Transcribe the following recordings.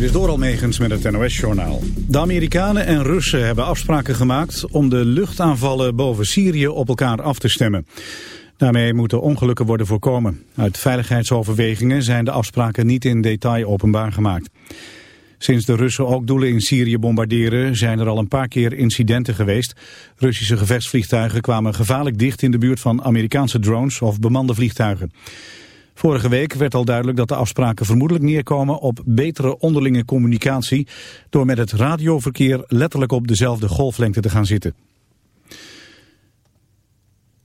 Dit is Doral Megens met het NOS-journaal. De Amerikanen en Russen hebben afspraken gemaakt om de luchtaanvallen boven Syrië op elkaar af te stemmen. Daarmee moeten ongelukken worden voorkomen. Uit veiligheidsoverwegingen zijn de afspraken niet in detail openbaar gemaakt. Sinds de Russen ook doelen in Syrië bombarderen zijn er al een paar keer incidenten geweest. Russische gevechtsvliegtuigen kwamen gevaarlijk dicht in de buurt van Amerikaanse drones of bemande vliegtuigen. Vorige week werd al duidelijk dat de afspraken vermoedelijk neerkomen op betere onderlinge communicatie door met het radioverkeer letterlijk op dezelfde golflengte te gaan zitten.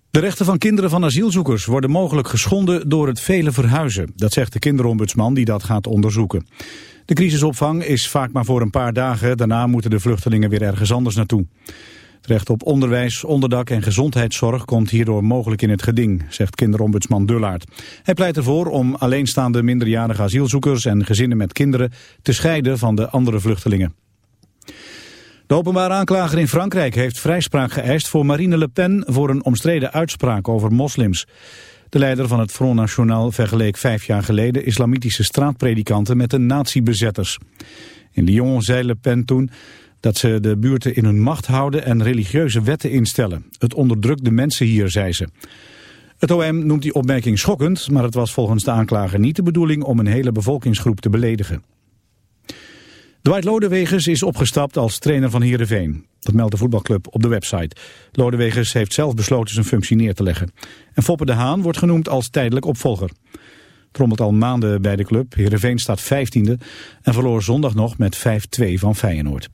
De rechten van kinderen van asielzoekers worden mogelijk geschonden door het vele verhuizen. Dat zegt de kinderombudsman die dat gaat onderzoeken. De crisisopvang is vaak maar voor een paar dagen. Daarna moeten de vluchtelingen weer ergens anders naartoe. Recht op onderwijs, onderdak en gezondheidszorg komt hierdoor mogelijk in het geding, zegt kinderombudsman Dullaert. Hij pleit ervoor om alleenstaande minderjarige asielzoekers en gezinnen met kinderen te scheiden van de andere vluchtelingen. De openbare aanklager in Frankrijk heeft vrijspraak geëist voor Marine Le Pen voor een omstreden uitspraak over moslims. De leider van het Front National vergeleek vijf jaar geleden islamitische straatpredikanten met de nazi-bezetters. In Lyon zei Le Pen toen dat ze de buurten in hun macht houden en religieuze wetten instellen. Het onderdrukt de mensen hier, zei ze. Het OM noemt die opmerking schokkend, maar het was volgens de aanklager niet de bedoeling om een hele bevolkingsgroep te beledigen. Dwight Lodewegers is opgestapt als trainer van Heerenveen. Dat meldt de voetbalclub op de website. Lodewegers heeft zelf besloten zijn functie neer te leggen. En Foppe de Haan wordt genoemd als tijdelijk opvolger. Trommelt al maanden bij de club. Heerenveen staat 15e en verloor zondag nog met 5-2 van Feyenoord.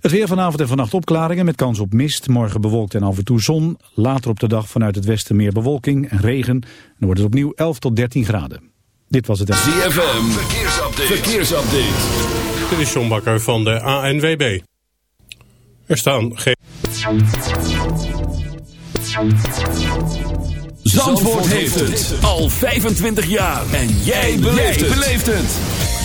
Het weer vanavond en vannacht opklaringen met kans op mist. Morgen bewolkt en af en toe zon. Later op de dag vanuit het westen meer bewolking en regen. Dan wordt het opnieuw 11 tot 13 graden. Dit was het... ZFM, verkeersupdate. verkeersupdate. Dit is John Bakker van de ANWB. Er staan geen... Zandvoort heeft het al 25 jaar. En jij beleeft het.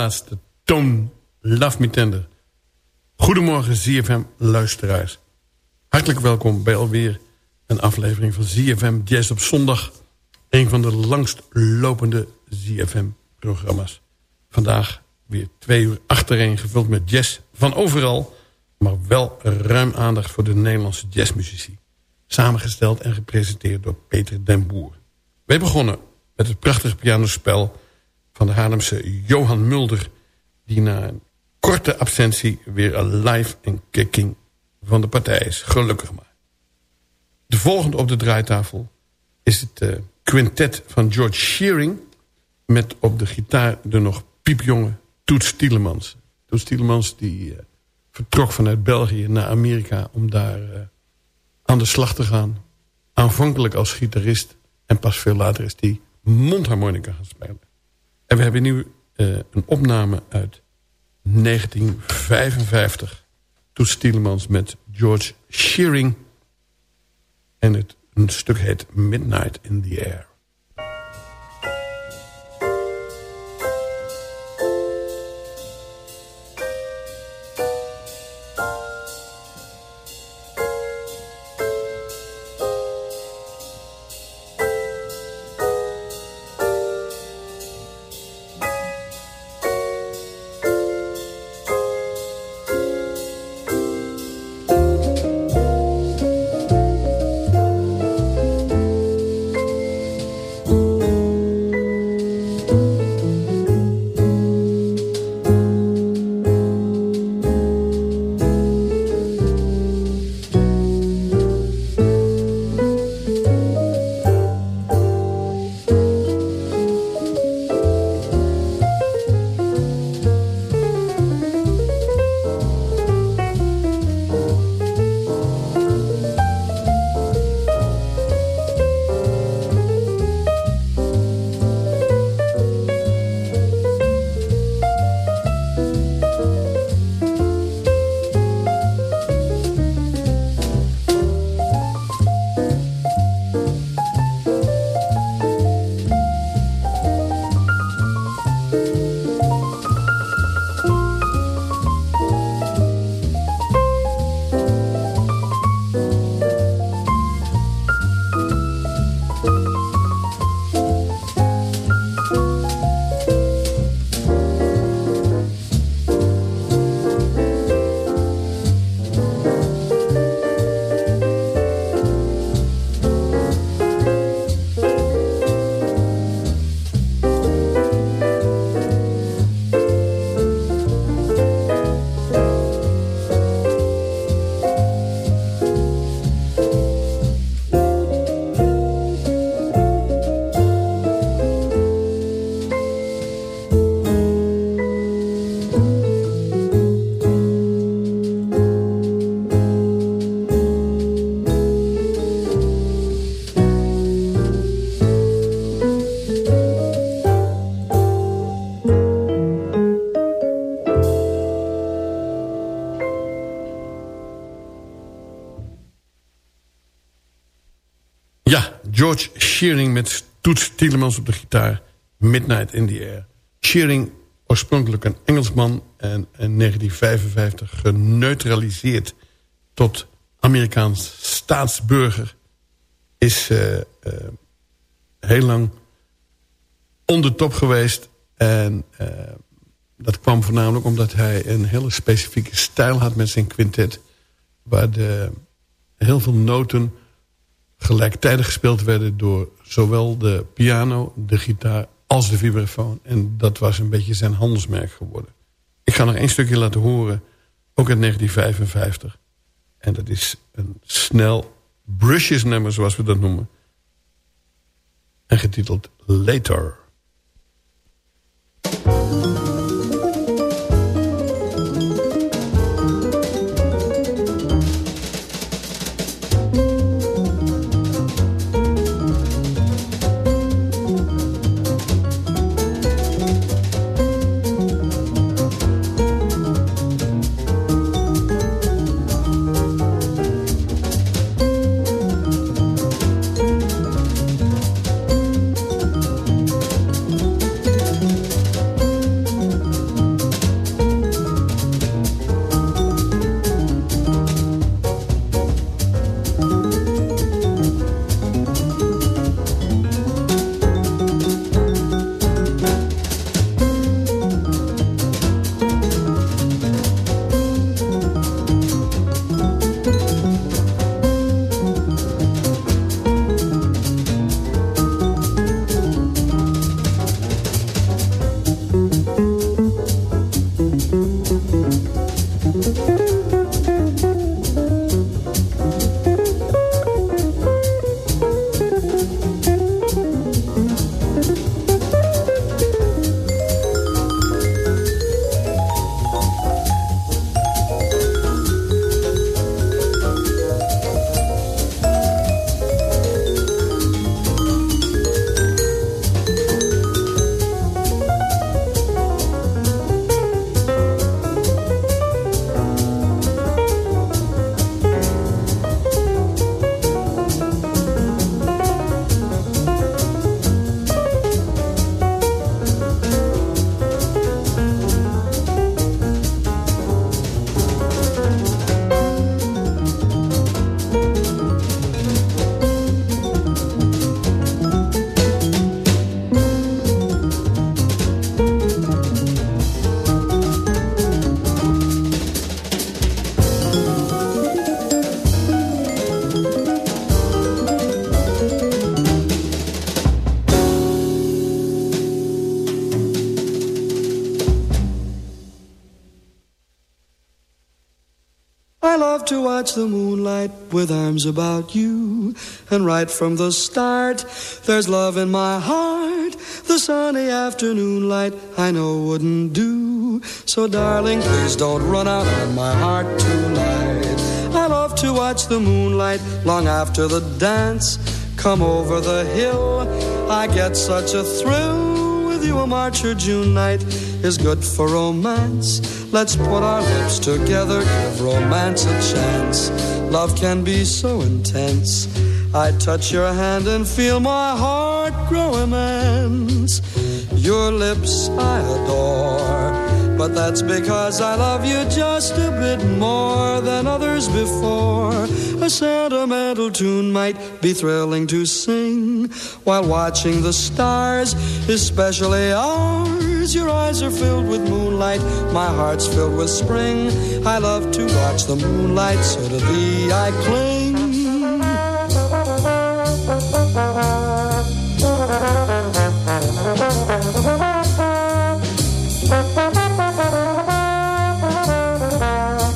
Laatste toon Love Me Tender. Goedemorgen ZFM luisteraars. Hartelijk welkom bij alweer een aflevering van ZFM Jazz op zondag. Een van de langst lopende ZFM programma's. Vandaag weer twee uur achtereen gevuld met jazz van overal. Maar wel ruim aandacht voor de Nederlandse jazzmuzici. Samengesteld en gepresenteerd door Peter den Boer. Wij begonnen met het prachtige pianospel van de Haarlemse Johan Mulder... die na een korte absentie weer live en kicking van de partij is. Gelukkig maar. De volgende op de draaitafel is het uh, quintet van George Shearing... met op de gitaar de nog piepjonge Toets Tielemans. Toets Tielemans die uh, vertrok vanuit België naar Amerika... om daar uh, aan de slag te gaan. Aanvankelijk als gitarist en pas veel later is die mondharmonica gaan spelen. En we hebben nu uh, een opname uit 1955. Toets Stielemans met George Shearing. En het een stuk heet Midnight in the Air. George Shearing met Toets Tielemans op de gitaar. Midnight in the Air. Shearing, oorspronkelijk een Engelsman... en in 1955 geneutraliseerd tot Amerikaans staatsburger... is uh, uh, heel lang onder top geweest. En uh, dat kwam voornamelijk omdat hij een hele specifieke stijl had met zijn quintet. Waar de, heel veel noten gelijktijdig gespeeld werden door zowel de piano, de gitaar als de vibrafoon. En dat was een beetje zijn handelsmerk geworden. Ik ga nog één stukje laten horen, ook in 1955. En dat is een snel brushes nummer, zoals we dat noemen. En getiteld Later. Watch the moonlight with arms about you. And right from the start, there's love in my heart. The sunny afternoon light I know wouldn't do. So darling, please don't run out on my heart tonight. I love to watch the moonlight long after the dance. Come over the hill, I get such a thrill with you a March or June night is good for romance. Let's put our lips together, give romance a chance. Love can be so intense. I touch your hand and feel my heart grow immense. Your lips I adore but that's because I love you just a bit more than others before. A sentimental tune might be thrilling to sing while watching the stars, especially ours. Your eyes are filled with moonlight, my heart's filled with spring. I love to watch the moonlight, so to thee I cling.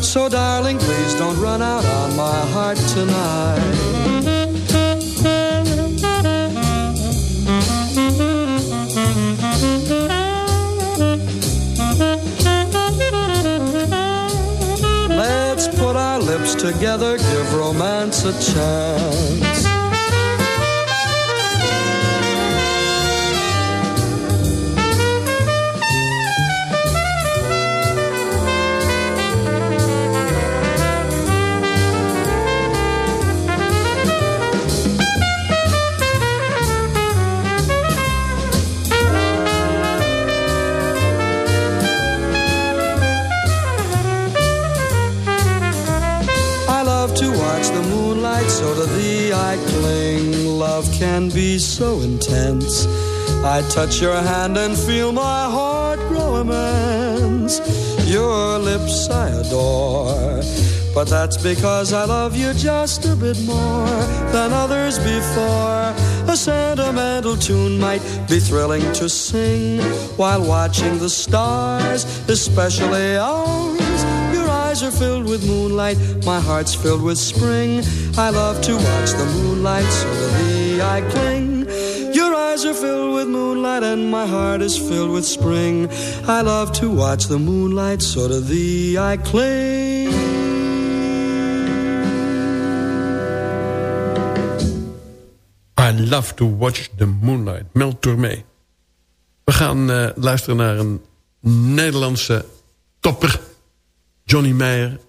So darling, please don't run out on my heart tonight. Together, give romance a chance. watch the moonlight so to thee I cling. Love can be so intense. I touch your hand and feel my heart grow immense. Your lips I adore. But that's because I love you just a bit more than others before. A sentimental tune might be thrilling to sing while watching the stars, especially ours Eyes are filled with moonlight, my heart's filled with spring. I love to watch the moonlight, so to thee I cling. Your eyes are filled with moonlight and my heart is filled with spring. I love to watch the moonlight, so to thee I cling. I Love to Watch the Moonlight. Mel Tormé. We gaan uh, luisteren naar een Nederlandse topper. Johnny Meijer.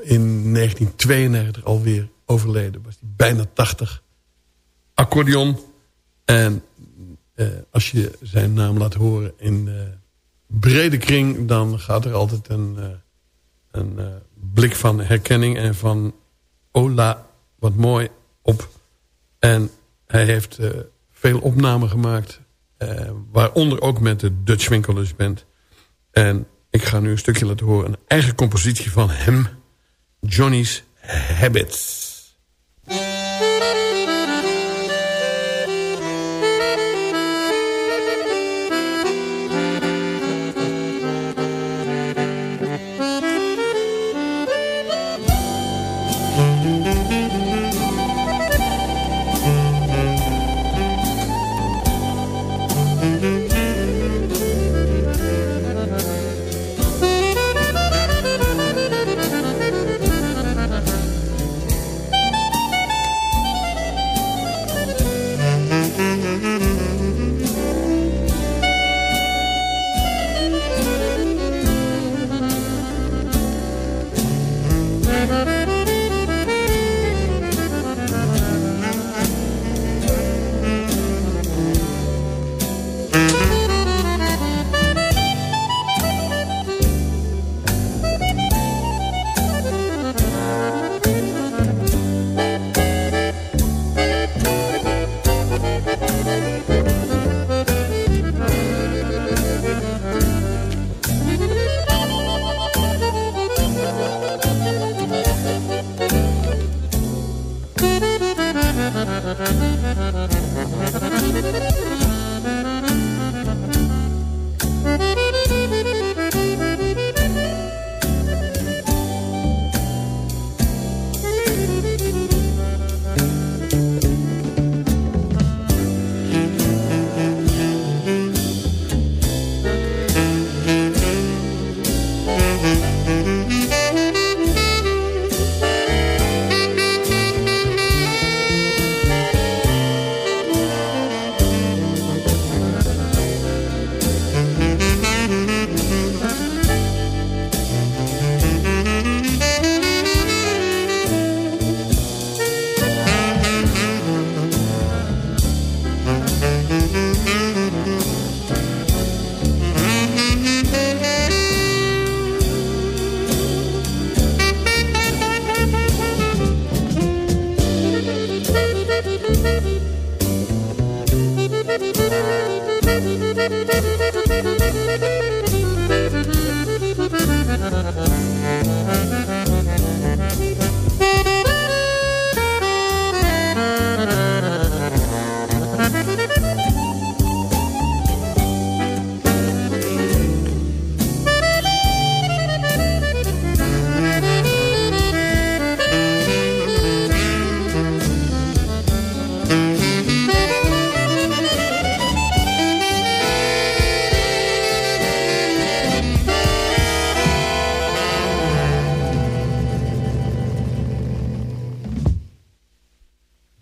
In 1992 alweer overleden. Was hij bijna 80. Accordeon. En uh, als je zijn naam laat horen in uh, brede kring... dan gaat er altijd een, een blik van herkenning en van... Ola, wat mooi op en hij heeft veel opnamen gemaakt. Waaronder ook met de Dutch Winkelers Band. En ik ga nu een stukje laten horen. Een eigen compositie van hem. Johnny's Habits.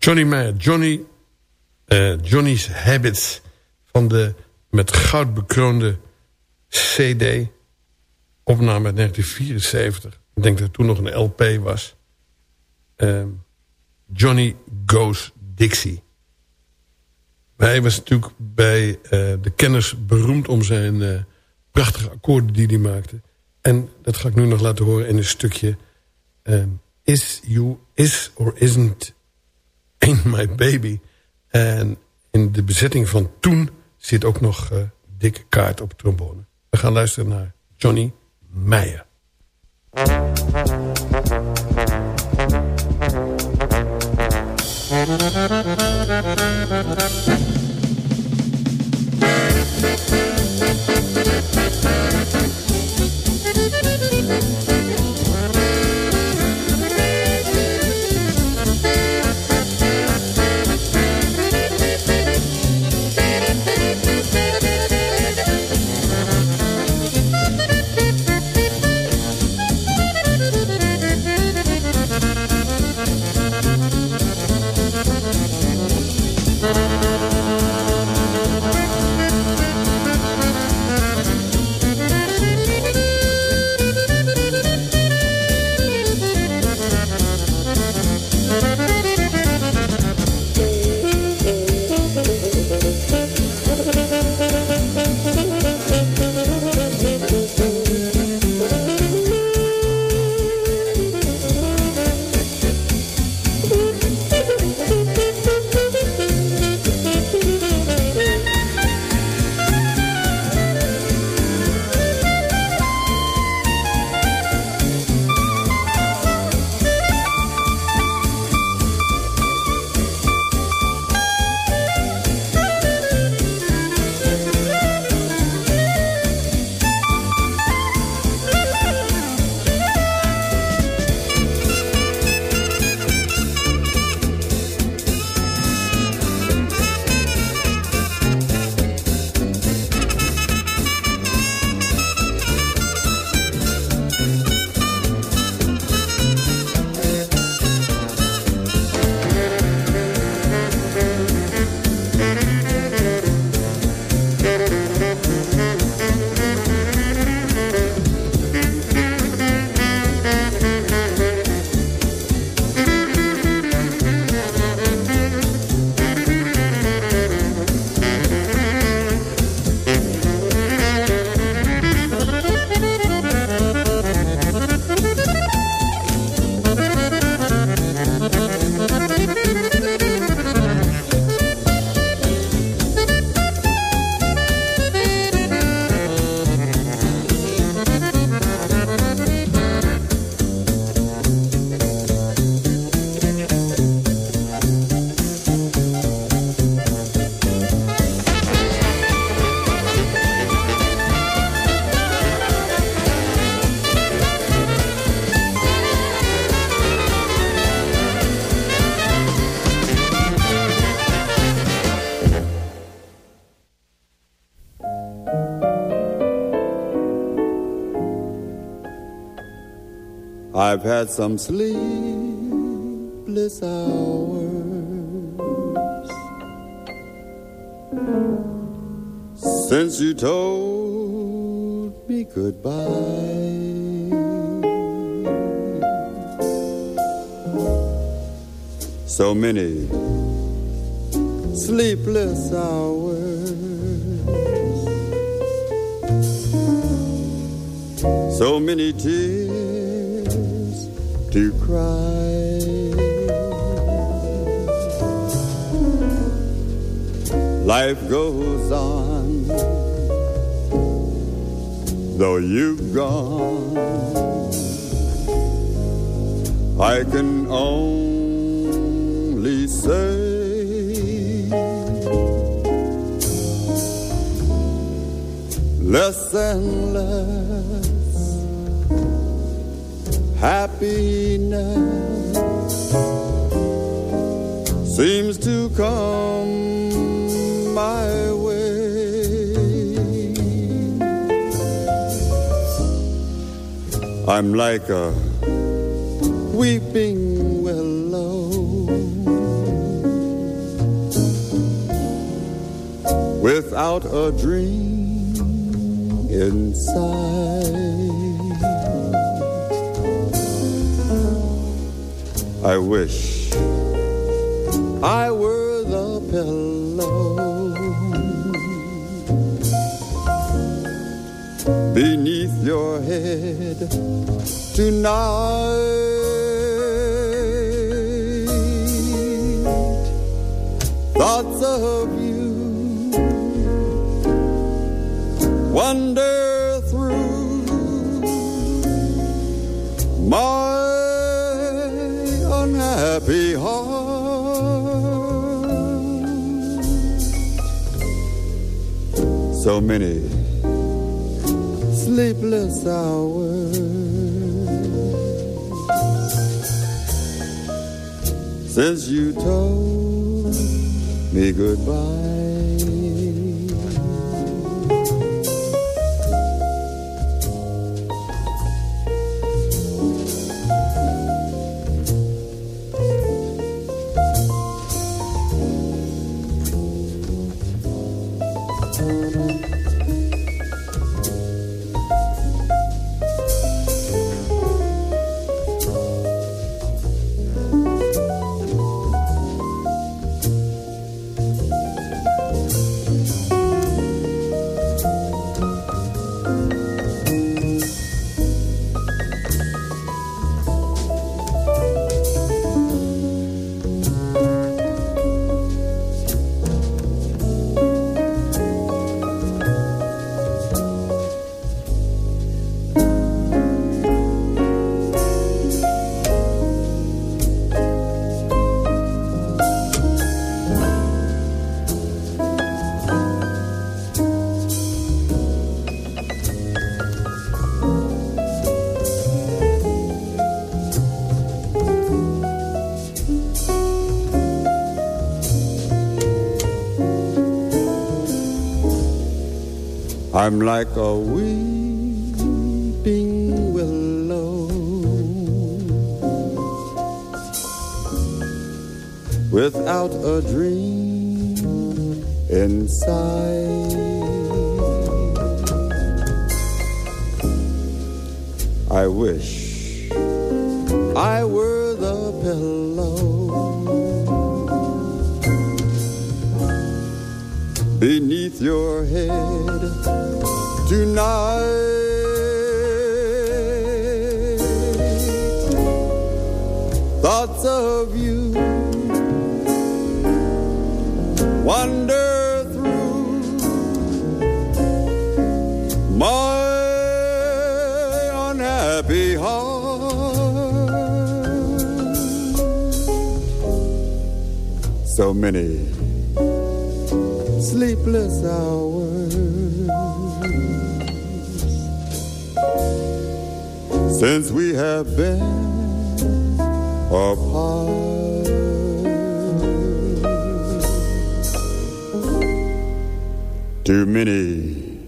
Johnny Meyer, Johnny, uh, Johnny's Habits van de met goud bekroonde CD. Opname uit 1974. Ik denk dat het toen nog een LP was. Uh, Johnny Goes Dixie. Hij was natuurlijk bij uh, de kenners beroemd om zijn uh, prachtige akkoorden die hij maakte. En dat ga ik nu nog laten horen in een stukje... Um, is you is or isn't My Baby. En in de bezetting van toen zit ook nog uh, dikke kaart op trombone. We gaan luisteren naar Johnny Meijer. Had some sleepless hours. Since you told me goodbye. So many sleepless hours. So many tears to cry. Life goes on, though you've gone. I can only say. Less and less happiness seems to come my way. I'm like a weeping willow without a dream inside. I wish I were the pillow beneath your head tonight. thoughts of you wander So many sleepless hours since you told me goodbye. I'm like a weeping willow. Without a dream inside I wish I were the pillow. Beneath your head tonight. Thoughts of you wander through my unhappy heart. So many sleepless hours have been apart. Too many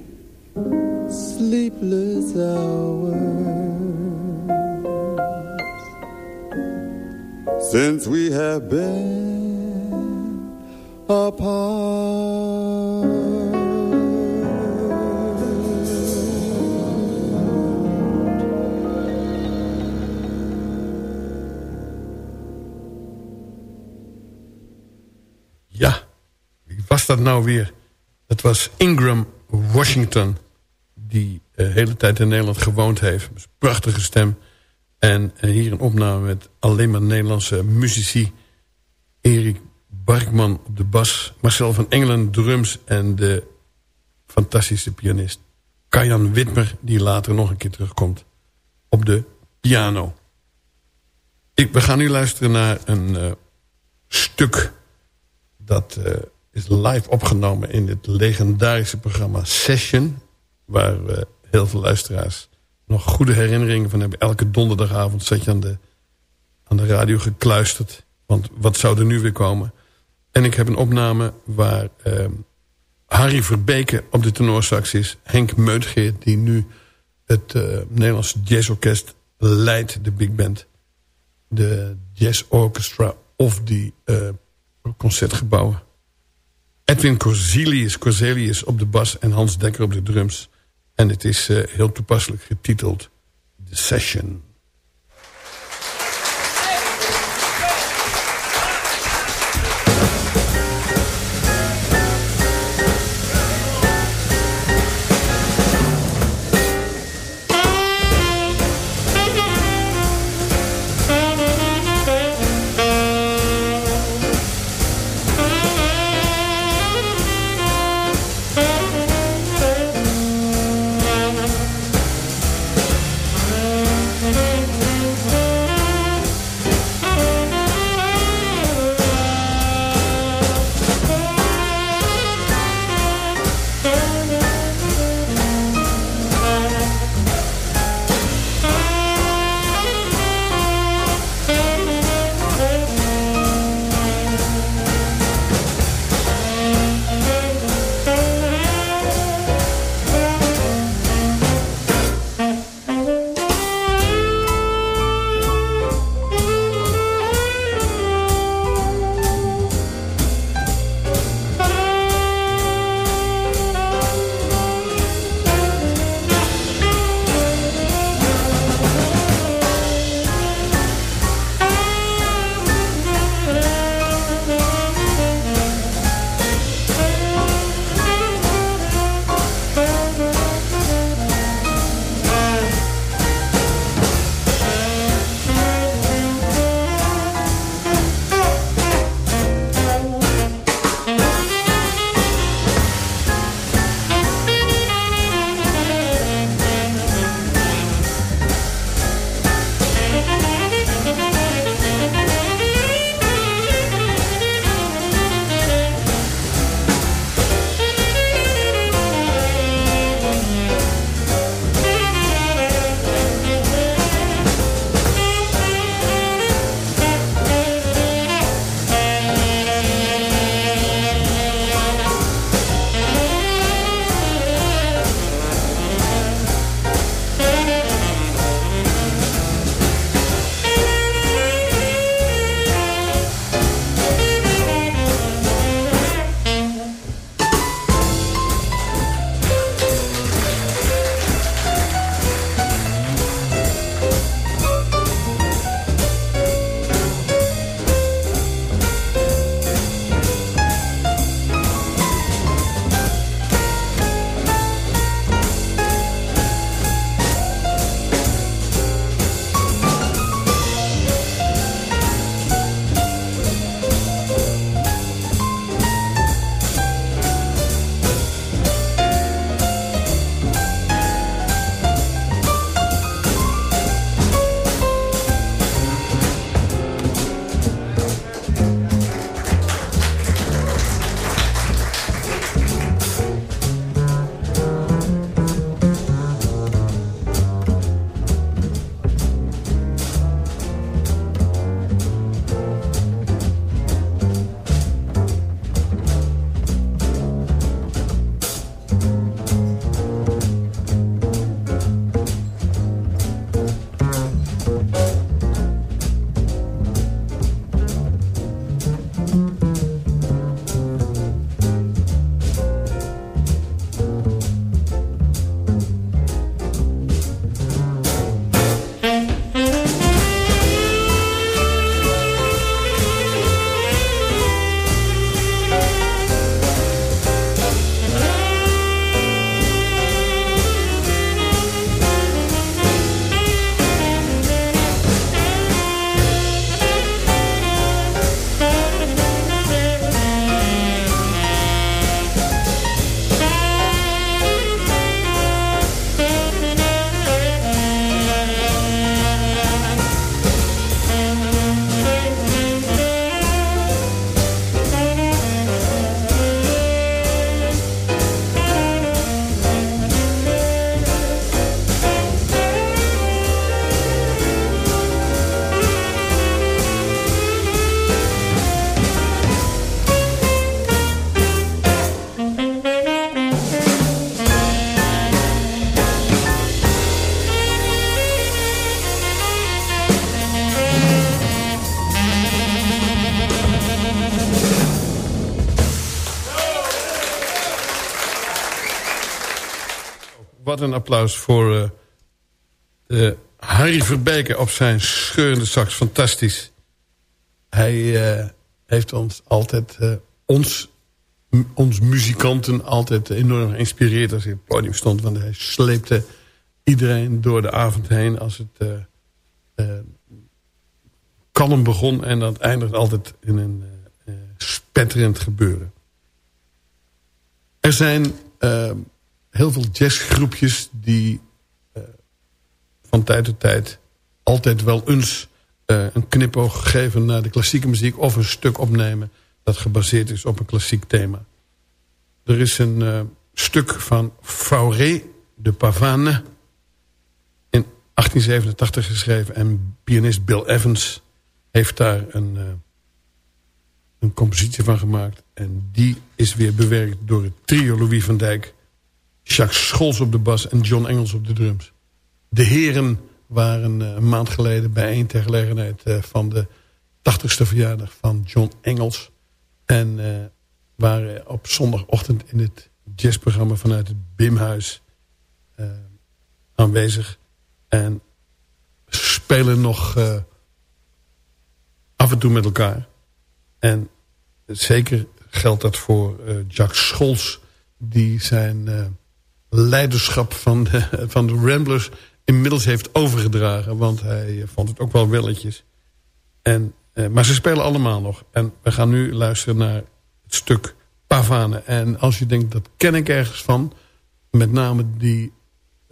sleepless hours since we have been apart. Dat nou weer? Dat was Ingram Washington. Die de uh, hele tijd in Nederland gewoond heeft. Prachtige stem. En uh, hier een opname met alleen maar Nederlandse muzici. Erik Barkman op de bas. Marcel van Engelen drums. En de fantastische pianist Kajan Witmer. Die later nog een keer terugkomt op de piano. Ik, we gaan nu luisteren naar een uh, stuk dat is live opgenomen in het legendarische programma Session. Waar heel veel luisteraars nog goede herinneringen van hebben. Elke donderdagavond zat je aan de, aan de radio gekluisterd. Want wat zou er nu weer komen? En ik heb een opname waar uh, Harry Verbeke op de tenorsax is. Henk Meutgeert die nu het uh, Nederlandse jazzorkest leidt. De big band. De jazz orchestra of die uh, concertgebouwen. Edwin Corzelius, Corzelius op de bas en Hans Dekker op de drums. En het is uh, heel toepasselijk getiteld The Session. Een applaus voor uh, Harry Verbeke op zijn scheurende sax. Fantastisch. Hij uh, heeft ons altijd, uh, ons, ons muzikanten altijd enorm geïnspireerd als hij op het podium stond. Want hij sleepte iedereen door de avond heen als het kalm begon. En dat eindigt altijd in een spetterend gebeuren. Er zijn heel veel jazzgroepjes die uh, van tijd tot tijd altijd wel eens uh, een knipoog geven naar de klassieke muziek of een stuk opnemen dat gebaseerd is op een klassiek thema. Er is een uh, stuk van Fauré de Pavane in 1887 geschreven en pianist Bill Evans heeft daar een, een compositie van gemaakt en die is weer bewerkt door het trio Louis van Dijk Jacques Scholz op de bas en John Engels op de drums. De heren waren eh, een maand geleden bijeen ter gelegenheid eh, van de 80ste verjaardag van John Engels. En uh, waren op zondagochtend in het jazzprogramma vanuit het Bimhuis aanwezig. En spelen nog af en toe met elkaar. En zeker geldt dat voor Jacques Scholz. Die zijn leiderschap van de, van de Ramblers inmiddels heeft overgedragen. Want hij vond het ook wel welletjes. En, eh, maar ze spelen allemaal nog. En we gaan nu luisteren naar het stuk Pavane. En als je denkt, dat ken ik ergens van. Met name die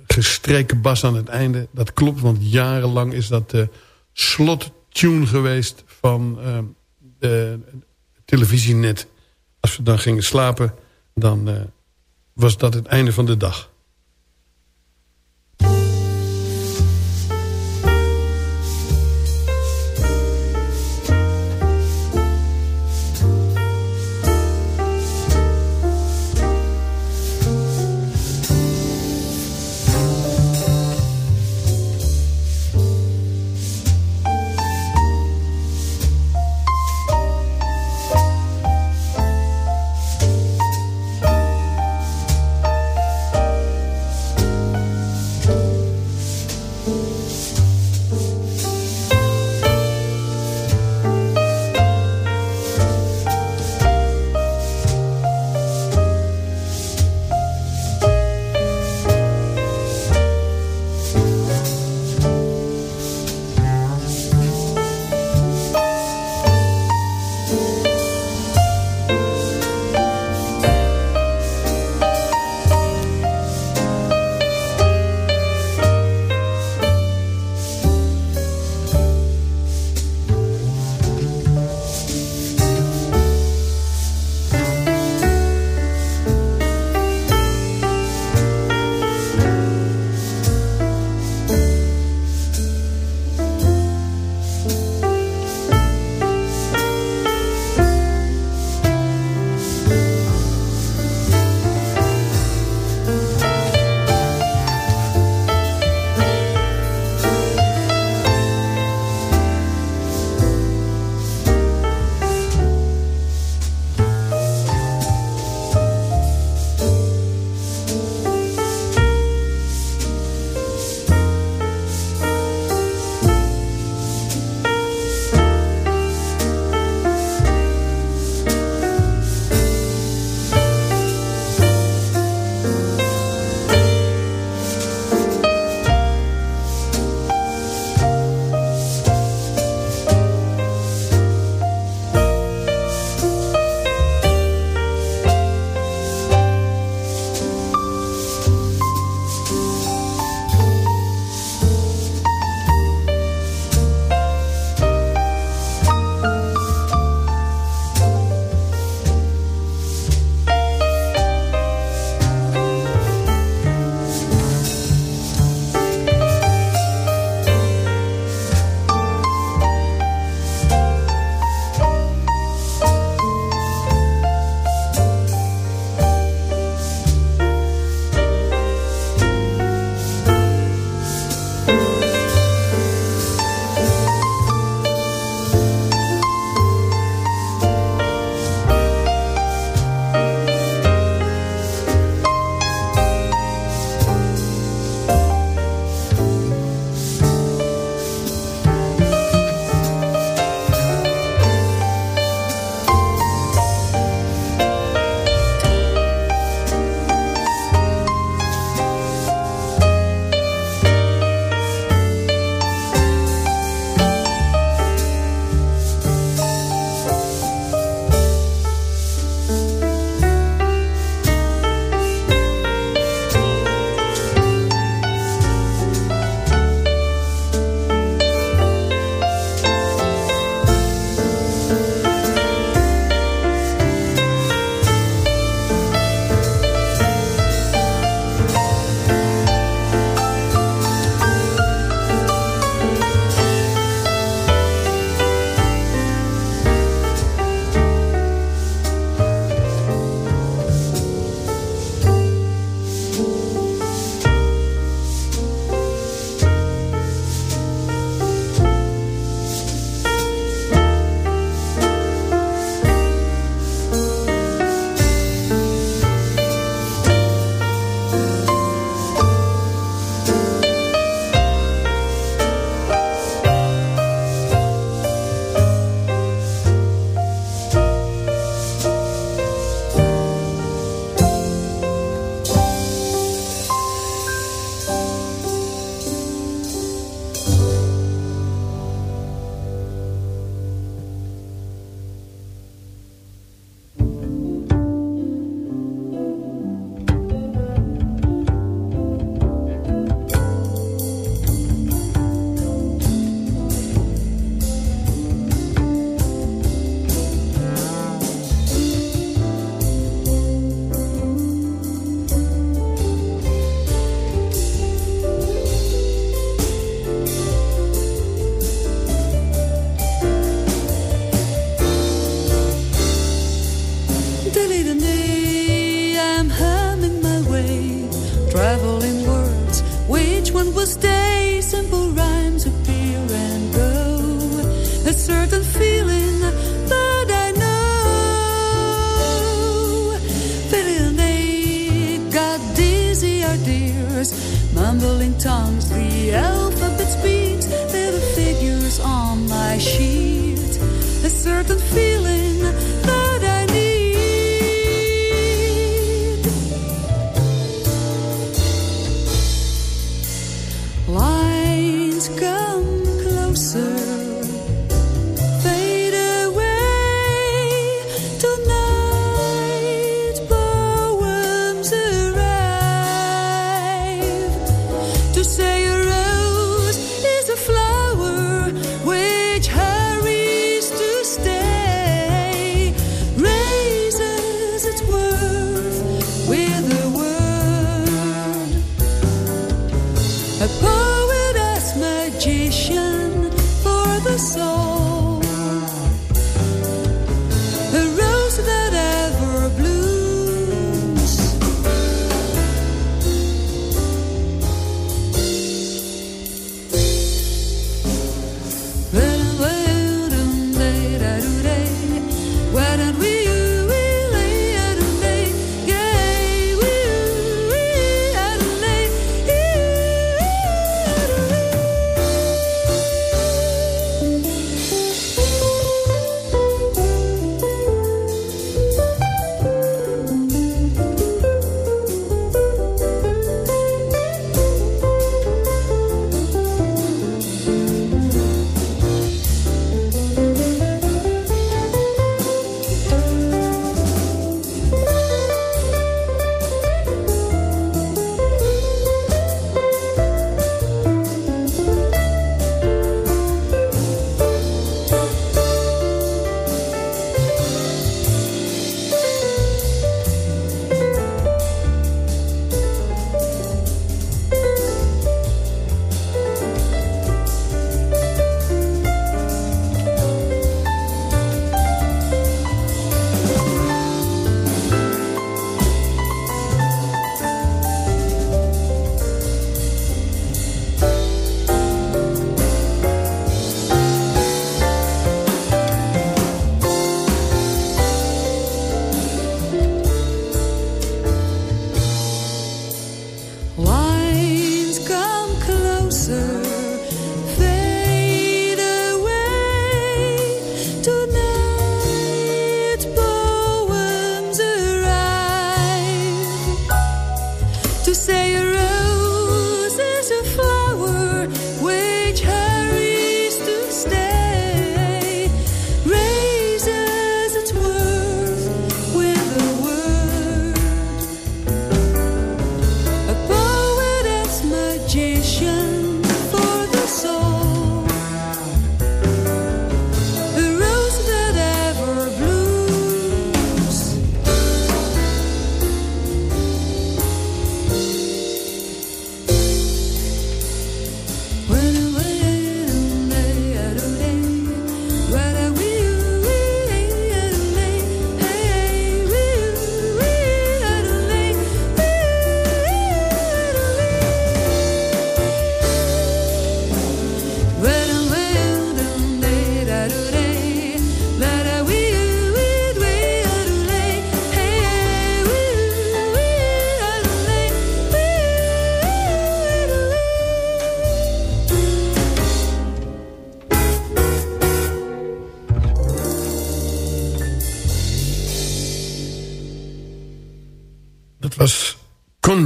gestreken bas aan het einde. Dat klopt, want jarenlang is dat de slottune geweest van uh, de televisienet. Als we dan gingen slapen, dan... Uh, was dat het einde van de dag.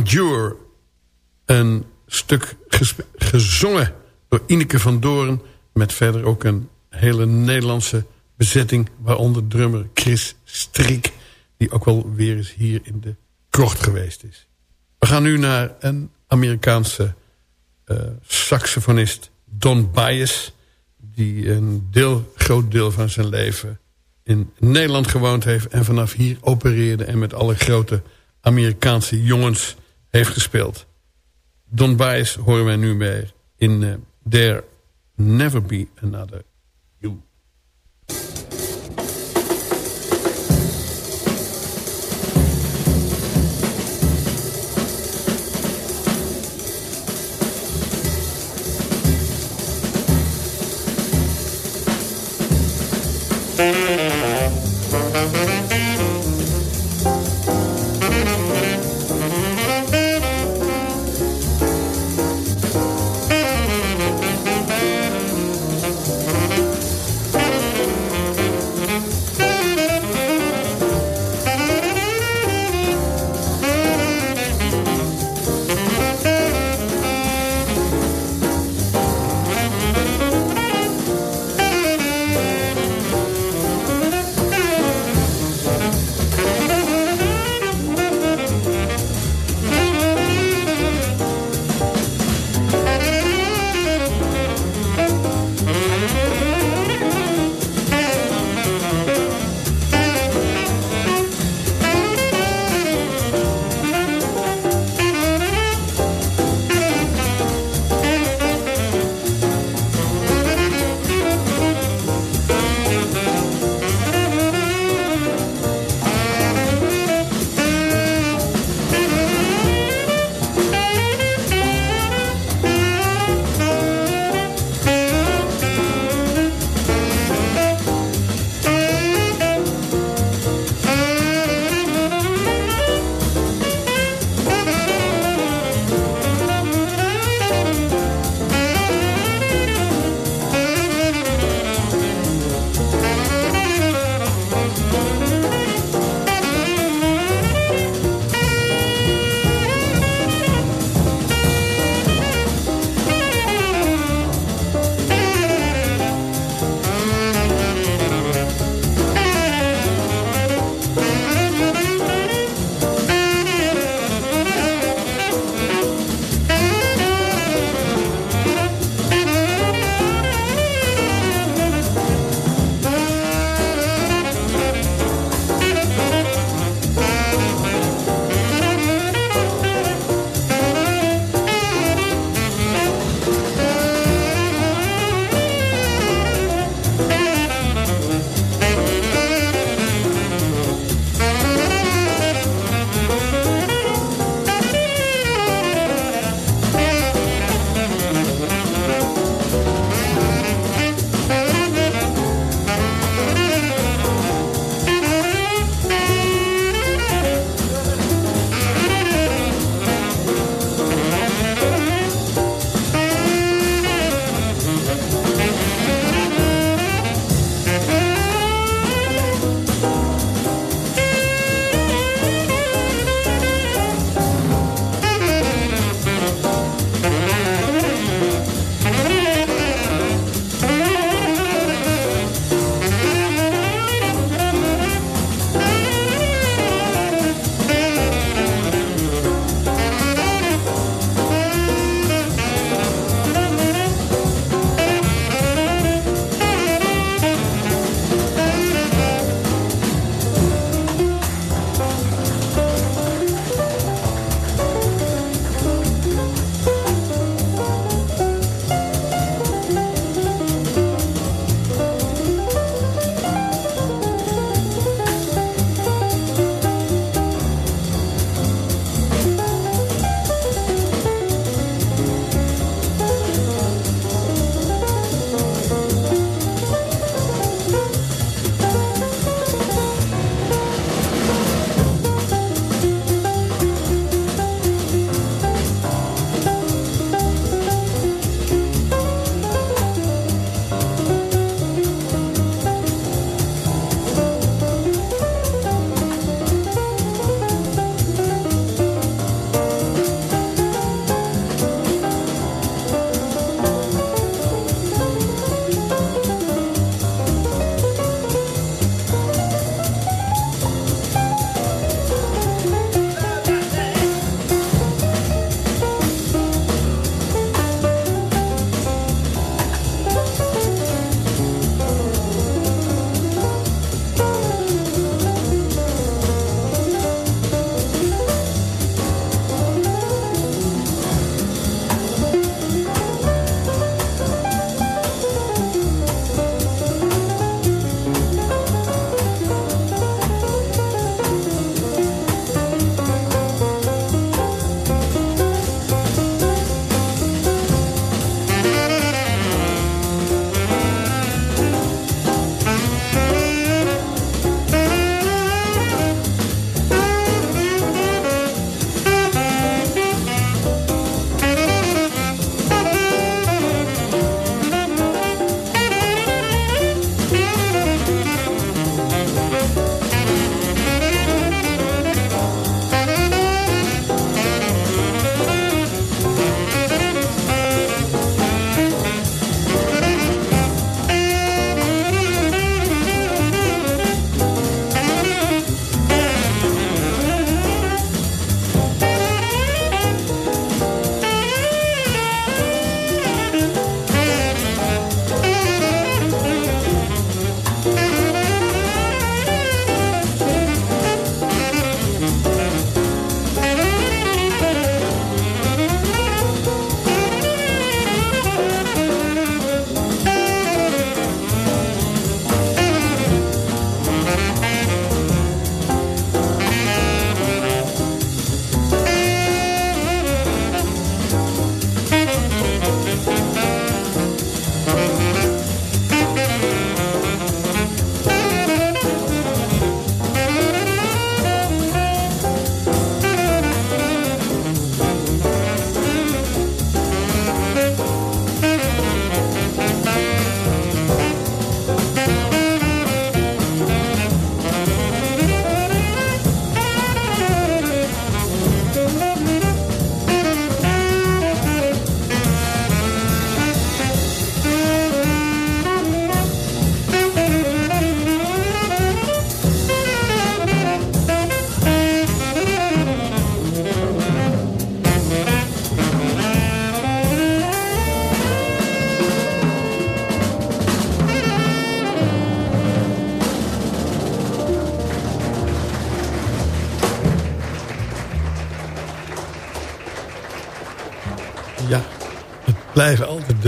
Conjure. Een stuk gezongen door Ineke van Doorn... met verder ook een hele Nederlandse bezetting... waaronder drummer Chris Strik... die ook wel weer eens hier in de krocht geweest is. We gaan nu naar een Amerikaanse eh, saxofonist... Don Bias... die een deel, groot deel van zijn leven in Nederland gewoond heeft... en vanaf hier opereerde en met alle grote Amerikaanse jongens heeft gespeeld. Don Bias horen wij nu bij in eh, uh, There Never Be Another you.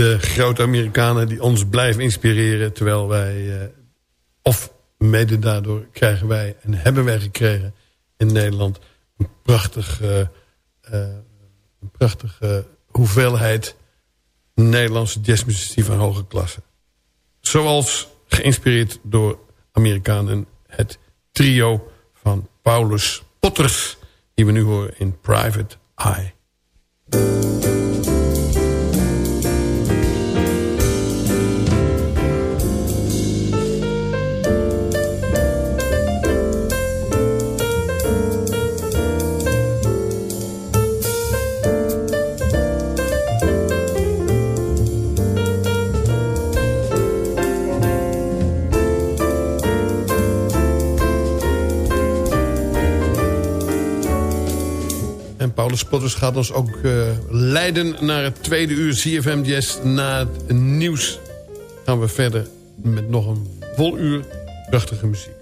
De grote Amerikanen die ons blijven inspireren... terwijl wij, uh, of mede daardoor krijgen wij en hebben wij gekregen in Nederland... een prachtig, uh, uh, een prachtige hoeveelheid Nederlandse jazzmuzici van hoge klasse. Zoals geïnspireerd door Amerikanen het trio van Paulus Potters... die we nu horen in Private Eye. Paulus Potters gaat ons ook uh, leiden naar het tweede uur CFM. Na het nieuws gaan we verder met nog een vol uur prachtige muziek.